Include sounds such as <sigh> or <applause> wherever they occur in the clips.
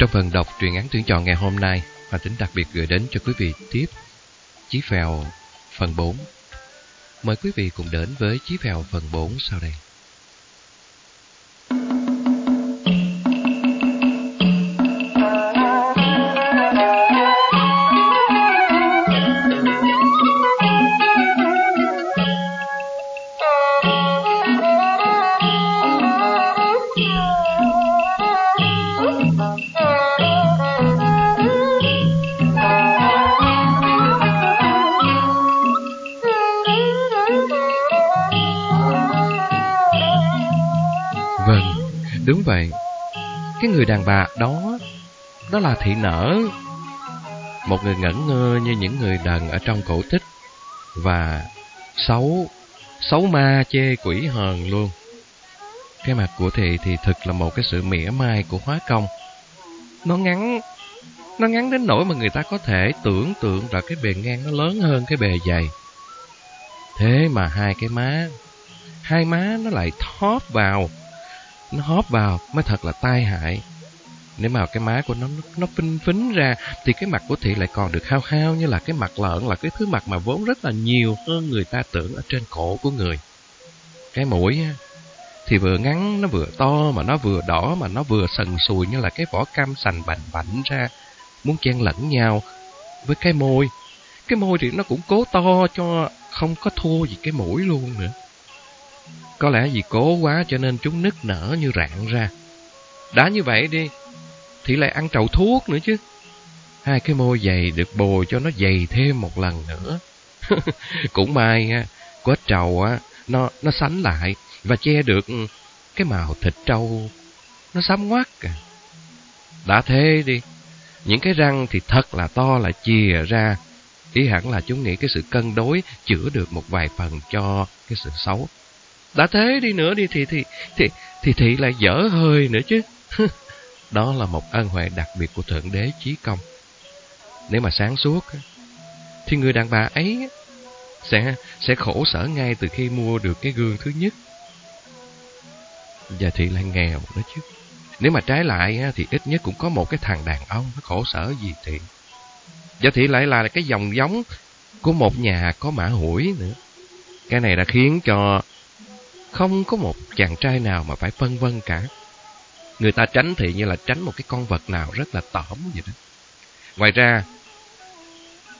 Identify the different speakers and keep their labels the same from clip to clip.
Speaker 1: Trong phần đọc truyện ngắn tuyển chọn ngày hôm nay, Hoàng Tính đặc biệt gửi đến cho quý vị tiếp Chí Phèo phần 4. Mời quý vị cùng đến với Chí Phèo phần 4 sau đây. Đúng vậy, cái người đàn bà đó, đó là thị nở. Một người ngẩn ngơ như những người đàn ở trong cổ tích. Và xấu, xấu ma chê quỷ hờn luôn. Cái mặt của thị thì thực là một cái sự mỉa mai của hóa công. Nó ngắn, nó ngắn đến nỗi mà người ta có thể tưởng tượng là cái bề ngang nó lớn hơn cái bề dày. Thế mà hai cái má, hai má nó lại thóp vào nó hóp vào mới thật là tai hại. Nếu mà cái má của nó nó phinh phính ra thì cái mặt của thị lại còn được hao hao như là cái mặt lợn, là cái thứ mặt mà vốn rất là nhiều hơn người ta tưởng ở trên cổ của người. Cái mũi thì vừa ngắn, nó vừa to mà nó vừa đỏ mà nó vừa sần sùi như là cái vỏ cam sành bành bảnh ra muốn chen lẫn nhau với cái môi. Cái môi thì nó cũng cố to cho không có thua gì cái mũi luôn nữa. Có lẽ vì cố quá cho nên chúng nứt nở như rạn ra. Đã như vậy đi, thì lại ăn trầu thuốc nữa chứ. Hai cái môi dày được bồi cho nó dày thêm một lần nữa. <laughs> Cũng may ha, quết trầu á, nó nó sánh lại và che được ừ, cái màu thịt trâu nó xám ngoắt à. Đã thế đi, những cái răng thì thật là to là chìa ra. Ý hẳn là chúng nghĩ cái sự cân đối chữa được một vài phần cho cái sự xấu. Đã thế đi nữa đi thì thì thì thì thị lại dở hơi nữa chứ. <laughs> Đó là một ân huệ đặc biệt của Thượng Đế Chí Công. Nếu mà sáng suốt, thì người đàn bà ấy sẽ sẽ khổ sở ngay từ khi mua được cái gương thứ nhất. Và thị lại nghèo nữa chứ. Nếu mà trái lại thì ít nhất cũng có một cái thằng đàn ông nó khổ sở gì thị. Và thị lại là cái dòng giống của một nhà có mã hủi nữa. Cái này đã khiến cho không có một chàng trai nào mà phải phân vân cả. Người ta tránh thị như là tránh một cái con vật nào rất là tởm vậy đó. Ngoài ra,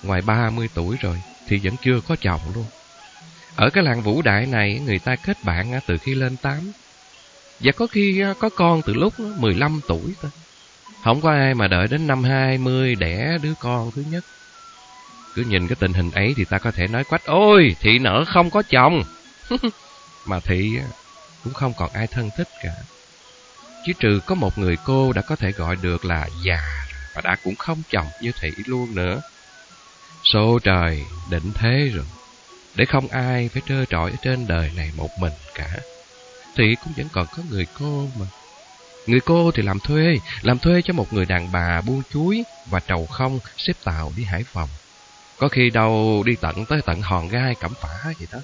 Speaker 1: ngoài 30 tuổi rồi thì vẫn chưa có chồng luôn. Ở cái làng vũ đại này người ta kết bạn từ khi lên 8. Và có khi có con từ lúc 15 tuổi thôi. Không có ai mà đợi đến năm 20 đẻ đứa con thứ nhất. Cứ nhìn cái tình hình ấy thì ta có thể nói quách Ôi, thị nở không có chồng. <laughs> mà Thị cũng không còn ai thân thích cả. Chỉ trừ có một người cô đã có thể gọi được là già và đã cũng không chồng như Thị luôn nữa. Số trời định thế rồi, để không ai phải trơ trọi ở trên đời này một mình cả. Thị cũng vẫn còn có người cô mà. Người cô thì làm thuê, làm thuê cho một người đàn bà buôn chuối và trầu không xếp tàu đi Hải Phòng. Có khi đâu đi tận tới tận hòn gai cẩm phả vậy đó.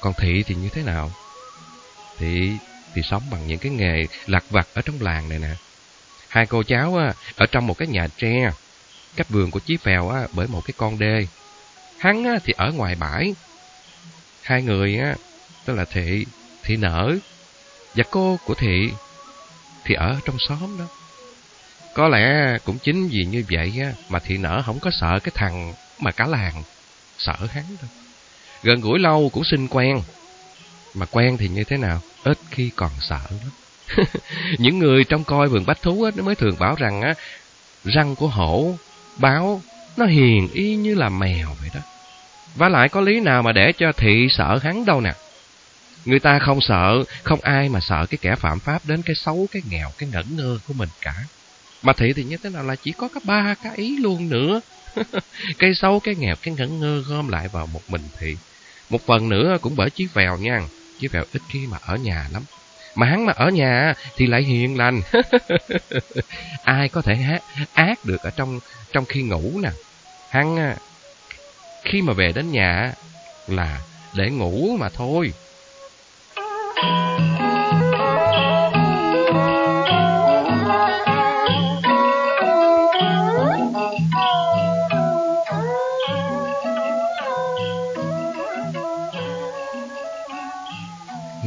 Speaker 1: Còn Thị thì như thế nào? Thị thì sống bằng những cái nghề lặt vặt ở trong làng này nè. Hai cô cháu á, ở trong một cái nhà tre, cách vườn của Chí Phèo á, bởi một cái con đê. Hắn á, thì ở ngoài bãi. Hai người á, tức là Thị, Thị nở, và cô của Thị thì ở trong xóm đó. Có lẽ cũng chính vì như vậy á, mà Thị nở không có sợ cái thằng mà cả làng sợ hắn đâu. Gần gũi lâu cũng xin quen. Mà quen thì như thế nào? Ít khi còn sợ lắm. <laughs> Những người trong coi vườn bách thú á, nó mới thường bảo rằng á, răng của hổ, báo, nó hiền y như là mèo vậy đó. Và lại có lý nào mà để cho thị sợ hắn đâu nè. Người ta không sợ, không ai mà sợ cái kẻ phạm pháp đến cái xấu, cái nghèo, cái ngẩn ngơ của mình cả. Mà thị thì như thế nào là chỉ có cái ba cái ý luôn nữa. <laughs> cái xấu, cái nghèo, cái ngẩn ngơ gom lại vào một mình thị. Một phần nữa cũng bởi Chí vèo nha. Chí vèo ít khi mà ở nhà lắm. Mà hắn mà ở nhà thì lại hiền lành. <laughs> Ai có thể hát, ác được ở trong trong khi ngủ nè. Hắn à, khi mà về đến nhà là để ngủ mà thôi.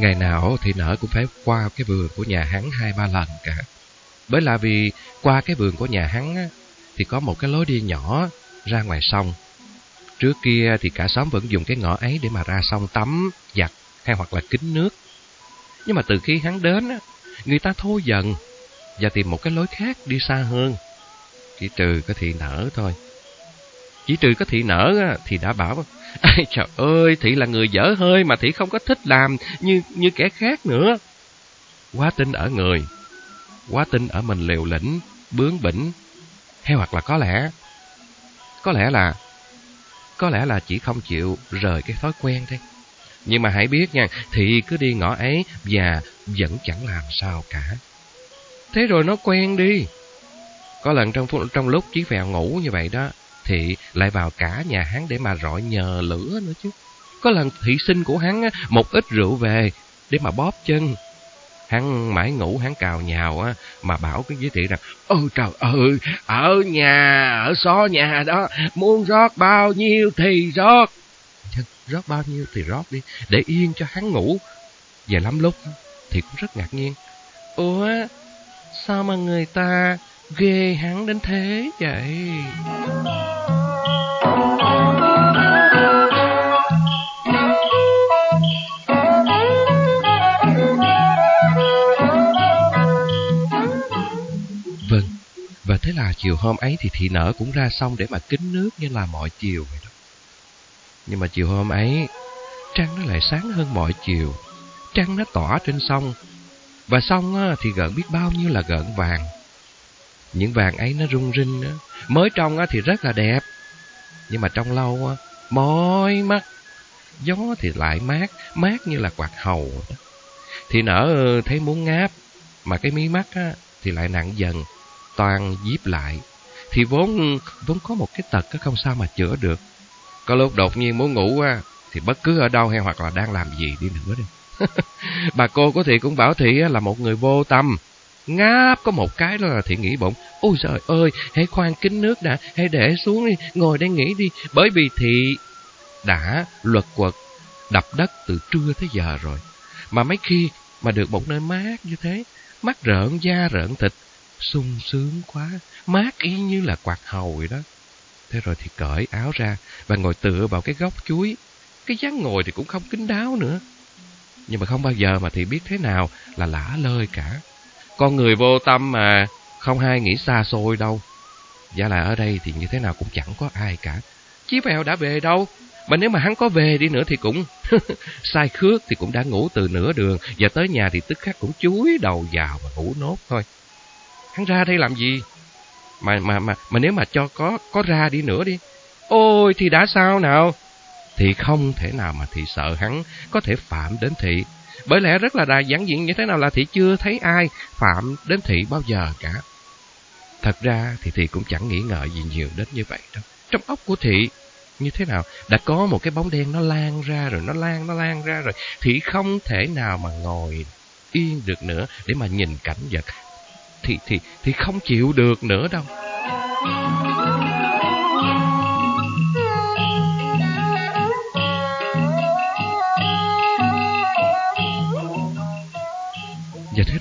Speaker 1: Ngày nào thì nở cũng phải qua cái vườn của nhà hắn hai ba lần cả. Bởi là vì qua cái vườn của nhà hắn á, thì có một cái lối đi nhỏ ra ngoài sông. Trước kia thì cả xóm vẫn dùng cái ngõ ấy để mà ra sông tắm, giặt hay hoặc là kính nước. Nhưng mà từ khi hắn đến, á, người ta thôi dần và tìm một cái lối khác đi xa hơn. Chỉ trừ có thị nở thôi. Chỉ trừ có thị nở á, thì đã bảo Ây trời ơi, Thị là người dở hơi mà Thị không có thích làm như như kẻ khác nữa. Quá tin ở người, quá tin ở mình liều lĩnh, bướng bỉnh, hay hoặc là có lẽ, có lẽ là, có lẽ là chỉ không chịu rời cái thói quen thôi. Nhưng mà hãy biết nha, Thị cứ đi ngõ ấy và vẫn chẳng làm sao cả. Thế rồi nó quen đi. Có lần trong trong lúc Chí Phèo ngủ như vậy đó, Thị lại vào cả nhà hắn để mà rọi nhờ lửa nữa chứ. Có lần thị sinh của hắn một ít rượu về để mà bóp chân. Hắn mãi ngủ hắn cào nhào á, mà bảo cái giới thị rằng, Ôi trời ơi, ở nhà, ở xó nhà đó, muốn rót bao nhiêu thì rót. Rót bao nhiêu thì rót đi, để yên cho hắn ngủ. Về lắm lúc thì cũng rất ngạc nhiên. Ủa, sao mà người ta ghê hắn đến thế vậy? Vâng, và thế là chiều hôm ấy thì thị nở cũng ra sông để mà kính nước như là mọi chiều vậy đó. Nhưng mà chiều hôm ấy, trăng nó lại sáng hơn mọi chiều. Trăng nó tỏa trên sông, và sông thì gợn biết bao nhiêu là gợn vàng. Những vàng ấy nó rung rinh, mới trong thì rất là đẹp, nhưng mà trong lâu á, mỏi mắt. Gió thì lại mát, mát như là quạt hầu. Thì nở thấy muốn ngáp, mà cái mí mắt á, thì lại nặng dần, toàn díp lại. Thì vốn vốn có một cái tật á, không sao mà chữa được. Có lúc đột nhiên muốn ngủ á, thì bất cứ ở đâu hay hoặc là đang làm gì đi nữa đi. <laughs> Bà cô của Thị cũng bảo Thị là một người vô tâm, Ngáp có một cái đó là Thiện nghĩ bụng Ôi trời ơi, hãy khoan kính nước đã, Hãy để xuống đi, Ngồi đây nghỉ đi. Bởi vì Thị đã luật quật, Đập đất từ trưa tới giờ rồi. Mà mấy khi mà được một nơi mát như thế Mắt rợn da rợn thịt, sung sướng quá, Mát y như là quạt hầu vậy đó. Thế rồi thì cởi áo ra Và ngồi tựa vào cái góc chuối. Cái dáng ngồi thì cũng không kín đáo nữa. Nhưng mà không bao giờ mà thì biết thế nào là lả lơi cả con người vô tâm mà, không ai nghĩ xa xôi đâu. Giả là ở đây thì như thế nào cũng chẳng có ai cả. Chí Vèo đã về đâu? Mà nếu mà hắn có về đi nữa thì cũng <laughs> sai khước thì cũng đã ngủ từ nửa đường, và tới nhà thì tức khắc cũng chúi đầu vào và ngủ nốt thôi. Hắn ra đây làm gì? Mà mà mà mà nếu mà cho có có ra đi nữa đi. Ôi, thì đã sao nào? Thì không thể nào mà thị sợ hắn có thể phạm đến thị bởi lẽ rất là đài giản diện như thế nào là Thị chưa thấy ai phạm đến Thị bao giờ cả. Thật ra thì Thị cũng chẳng nghĩ ngợi gì nhiều đến như vậy đâu. Trong óc của Thị, như thế nào đã có một cái bóng đen nó lan ra rồi, nó lan nó lan ra rồi Thị không thể nào mà ngồi yên được nữa để mà nhìn cảnh vật. Thị thì thì không chịu được nữa đâu.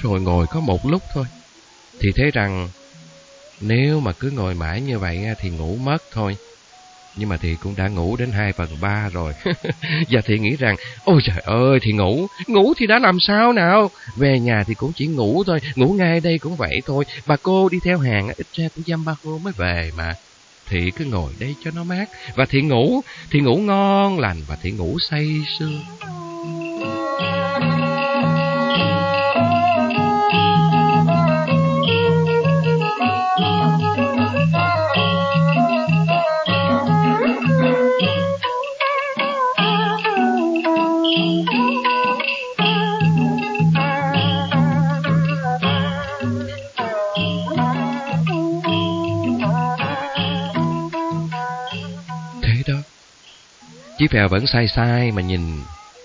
Speaker 1: Rồi ngồi có một lúc thôi. Thì thấy rằng, Nếu mà cứ ngồi mãi như vậy Thì ngủ mất thôi. Nhưng mà thì cũng đã ngủ đến 2 phần 3 rồi. <laughs> Và thì nghĩ rằng, Ôi trời ơi, thì ngủ. Ngủ thì đã làm sao nào? Về nhà thì cũng chỉ ngủ thôi. Ngủ ngay đây cũng vậy thôi. Bà cô đi theo hàng Ít ra cũng dăm ba cô mới về mà. Thì cứ ngồi đây cho nó mát. Và thì ngủ Thì ngủ ngon lành Và thì ngủ say sưa. Chí phèo vẫn sai sai mà nhìn,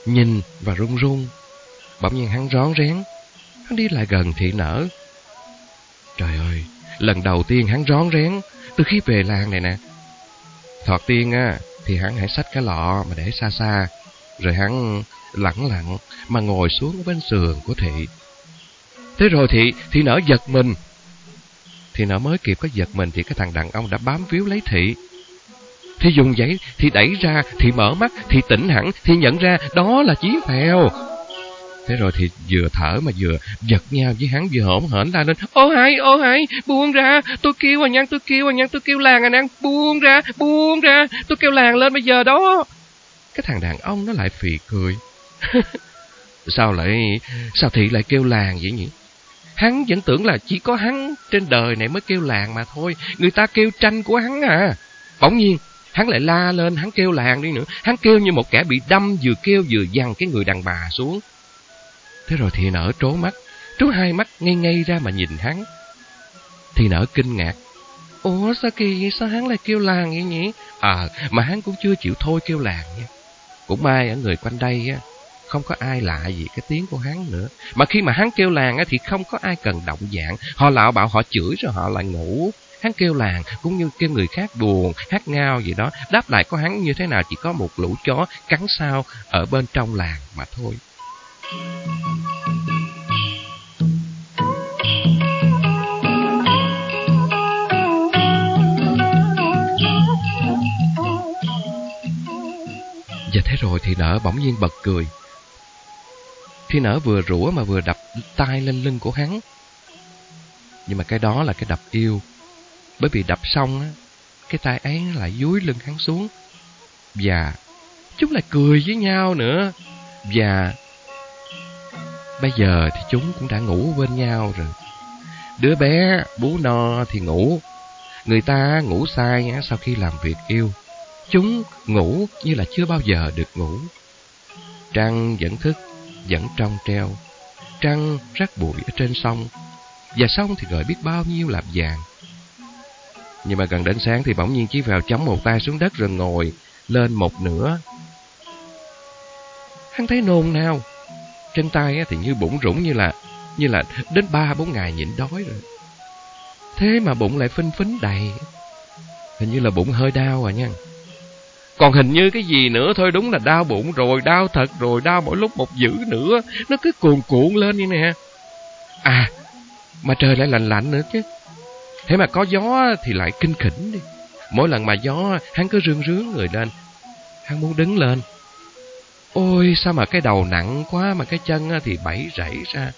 Speaker 1: nhìn và run run. Bỗng nhiên hắn rón rén, hắn đi lại gần thị nở. Trời ơi, lần đầu tiên hắn rón rén từ khi về làng này nè. Thoạt tiên á, thì hắn hãy xách cái lọ mà để xa xa, rồi hắn lặng lặng mà ngồi xuống bên sườn của thị. Thế rồi thị, thị nở giật mình. Thị nở mới kịp có giật mình thì cái thằng đàn ông đã bám víu lấy thị. Thì dùng giấy, thì đẩy ra, thì mở mắt, thì tỉnh hẳn, thì nhận ra đó là Chí Phèo. Thế rồi thì vừa thở mà vừa giật nhau với hắn vừa hổn hển la lên. Ô hai, ô hai, buông ra, tôi kêu à nhăn, tôi kêu à nhăn, tôi kêu làng à nhăn, buông ra, buông ra, tôi kêu làng lên bây giờ đó. Cái thằng đàn ông nó lại phì cười. <laughs> sao lại, sao thị lại kêu làng vậy nhỉ? Hắn vẫn tưởng là chỉ có hắn trên đời này mới kêu làng mà thôi. Người ta kêu tranh của hắn à. Bỗng nhiên, hắn lại la lên, hắn kêu làng đi nữa. Hắn kêu như một kẻ bị đâm vừa kêu vừa dằn cái người đàn bà xuống. Thế rồi thì nở trố mắt, trố hai mắt ngay ngay ra mà nhìn hắn. Thì nở kinh ngạc. Ủa sao kỳ vậy? Sao hắn lại kêu làng vậy nhỉ? À, mà hắn cũng chưa chịu thôi kêu làng nha. Cũng may ở người quanh đây á, không có ai lạ gì cái tiếng của hắn nữa. Mà khi mà hắn kêu làng á, thì không có ai cần động dạng. Họ lạo bạo họ chửi rồi họ lại ngủ. Hắn kêu làng cũng như kêu người khác buồn, hát ngao gì đó. Đáp lại có hắn như thế nào chỉ có một lũ chó cắn sao ở bên trong làng mà thôi. Và thế rồi thì nở bỗng nhiên bật cười. Khi nở vừa rủa mà vừa đập tay lên lưng của hắn. Nhưng mà cái đó là cái đập yêu. Bởi vì đập xong á, cái tay ấy lại dúi lưng hắn xuống. Và chúng lại cười với nhau nữa. Và bây giờ thì chúng cũng đã ngủ bên nhau rồi. Đứa bé bú no thì ngủ. Người ta ngủ sai sau khi làm việc yêu. Chúng ngủ như là chưa bao giờ được ngủ. Trăng vẫn thức, vẫn trong treo. Trăng rắc bụi ở trên sông. Và sông thì gọi biết bao nhiêu lạp vàng. Nhưng mà gần đến sáng thì bỗng nhiên Chí vào chống một tay xuống đất rồi ngồi lên một nửa. Hắn thấy nôn nao. Trên tay thì như bụng rủng như là như là đến ba bốn ngày nhịn đói rồi. Thế mà bụng lại phinh phính đầy. Hình như là bụng hơi đau à nha. Còn hình như cái gì nữa thôi đúng là đau bụng rồi, đau thật rồi, đau mỗi lúc một dữ nữa. Nó cứ cuồn cuộn lên như nè. À, mà trời lại lạnh lạnh nữa chứ. Thế mà có gió thì lại kinh khỉnh đi. Mỗi lần mà gió, hắn cứ rương rướng người lên. Hắn muốn đứng lên. Ôi, sao mà cái đầu nặng quá mà cái chân thì bẫy rẫy ra.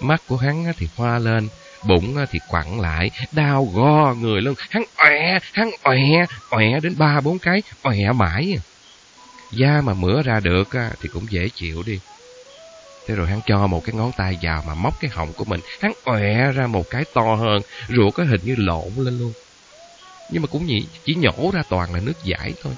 Speaker 1: Mắt của hắn thì hoa lên, bụng thì quặn lại, đau go người luôn. Hắn ọe, hắn ọe, ọe đến ba bốn cái, ọe mãi. Da mà mửa ra được thì cũng dễ chịu đi. Thế rồi hắn cho một cái ngón tay vào mà móc cái họng của mình. Hắn ọe ra một cái to hơn, ruột có hình như lộn lên luôn. Nhưng mà cũng chỉ, chỉ nhổ ra toàn là nước giải thôi.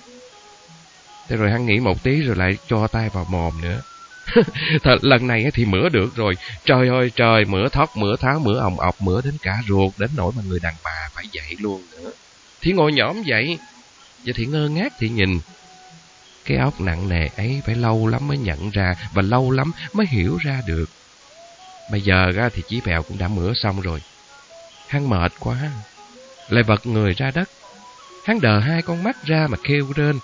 Speaker 1: Thế rồi hắn nghĩ một tí rồi lại cho tay vào mồm nữa. <laughs> Thật, lần này thì mửa được rồi. Trời ơi trời, mửa thóc, mửa tháo, mửa ồng ọc, mửa đến cả ruột, đến nỗi mà người đàn bà phải dậy luôn nữa. Thì ngồi nhõm dậy. Và thì ngơ ngác thì nhìn. Cái óc nặng nề ấy phải lâu lắm mới nhận ra và lâu lắm mới hiểu ra được. Bây giờ thì chí bèo cũng đã mửa xong rồi. Hắn mệt quá. Lại vật người ra đất. Hắn đờ hai con mắt ra mà kêu rên.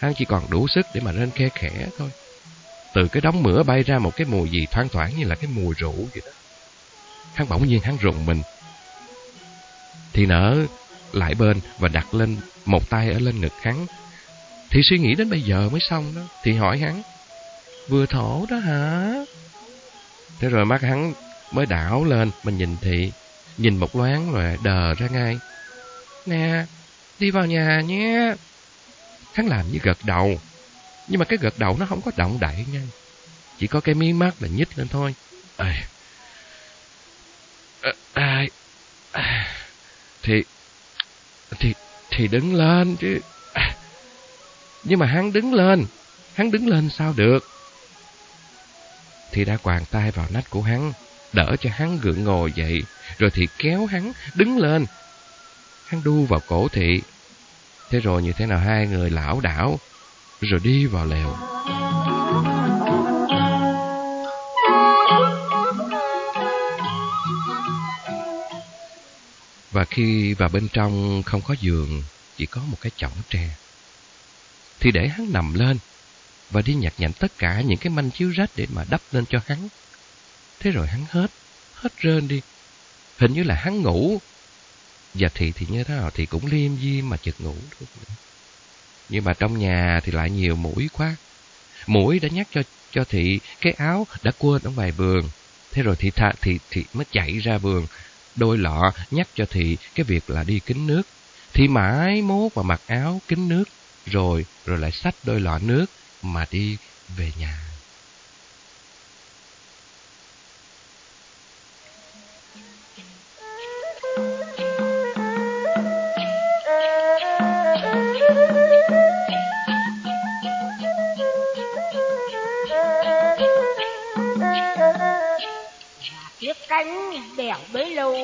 Speaker 1: Hắn chỉ còn đủ sức để mà rên khe khẽ thôi. Từ cái đống mửa bay ra một cái mùi gì thoang thoảng như là cái mùi rượu vậy đó. Hắn bỗng nhiên hắn rùng mình. Thì nở lại bên và đặt lên, một tay ở lên ngực hắn. Thì suy nghĩ đến bây giờ mới xong đó. Thì hỏi hắn. Vừa thổ đó hả? Thế rồi mắt hắn mới đảo lên. Mình nhìn thị. Nhìn một loáng rồi đờ ra ngay. Nè, đi vào nhà nhé. Hắn làm như gật đầu. Nhưng mà cái gật đầu nó không có động đậy nha. Chỉ có cái mí mắt là nhích lên thôi. À, à, à, thì, thì, thì đứng lên chứ. Nhưng mà hắn đứng lên. Hắn đứng lên sao được? Thì đã quàng tay vào nách của hắn, đỡ cho hắn gượng ngồi dậy, rồi thì kéo hắn đứng lên. Hắn đu vào cổ thị. Thế rồi như thế nào hai người lão đảo, rồi đi vào lều. Và khi vào bên trong không có giường, chỉ có một cái chõng tre. Thì để hắn nằm lên, và đi nhặt nhạnh tất cả những cái manh chiếu rách để mà đắp lên cho hắn. Thế rồi hắn hết, hết rên đi. Hình như là hắn ngủ. Và thị thì như thế nào thì cũng liêm diêm mà chợt ngủ. Nhưng mà trong nhà thì lại nhiều mũi quá. Mũi đã nhắc cho cho thị cái áo đã quên ở ngoài vườn. Thế rồi thị tha, thị, thị mới chạy ra vườn. Đôi lọ nhắc cho thị cái việc là đi kính nước. Thị mãi mốt và mặc áo kính nước. Rồi, rồi lại xách đôi lọ nước mà đi về nhà.
Speaker 2: Chiếc cánh bèo bấy lâu,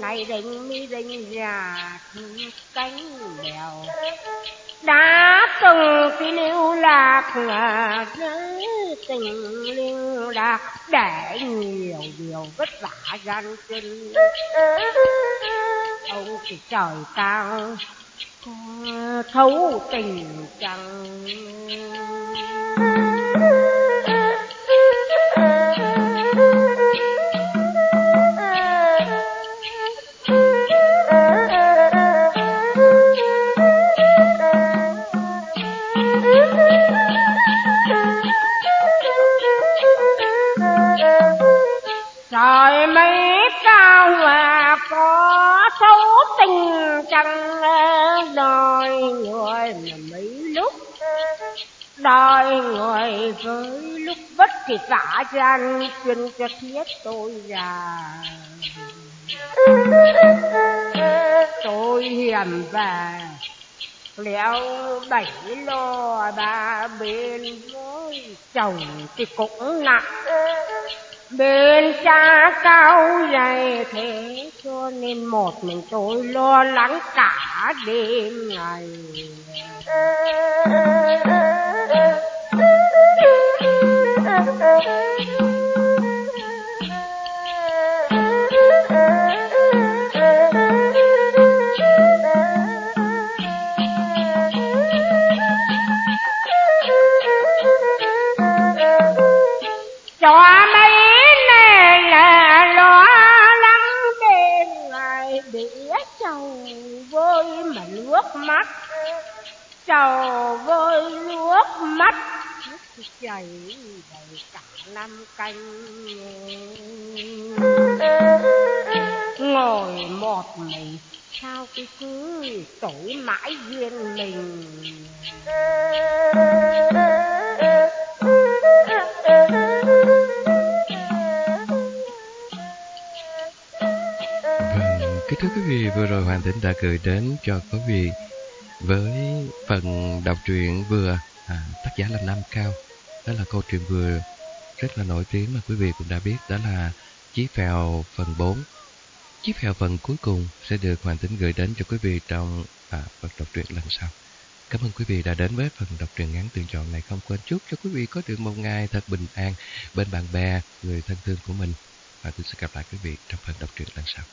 Speaker 2: ngày rình, mi rình, nhà cánh bèo. Đã từng phi lưu lạc, là tình lưu lạc, để nhiều điều vất vả gian chân ông thì trời cao, thấu tình chẳng người với lúc bất thì cả gian chuyên cho thiết tôi già. Tôi hiểm và léo bảy lo ba bên với chồng thì cũng nặng. Bên cha cao dày thế, cho nên một mình tôi lo lắng cả đêm ngày chầu với mà nước mắt thức dậy chảy đầy cả năm canh. Ngồi một mình sao cái cứ tối mãi duyên mình?
Speaker 1: Vâng, kính thưa quý vị, vừa rồi Hoàng Tĩnh đã gửi đến cho quý vị với phần đọc truyện vừa à, tác giả là Nam Cao. Đó là câu chuyện vừa rất là nổi tiếng mà quý vị cũng đã biết, đó là Chí Phèo phần 4. Chí Phèo phần cuối cùng sẽ được Hoàng Tính gửi đến cho quý vị trong à, phần đọc truyện lần sau. Cảm ơn quý vị đã đến với phần đọc truyện ngắn tuyển chọn này. Không quên chúc cho quý vị có được một ngày thật bình an bên bạn bè, người thân thương của mình. Và tôi sẽ gặp lại quý vị trong phần đọc truyện lần sau.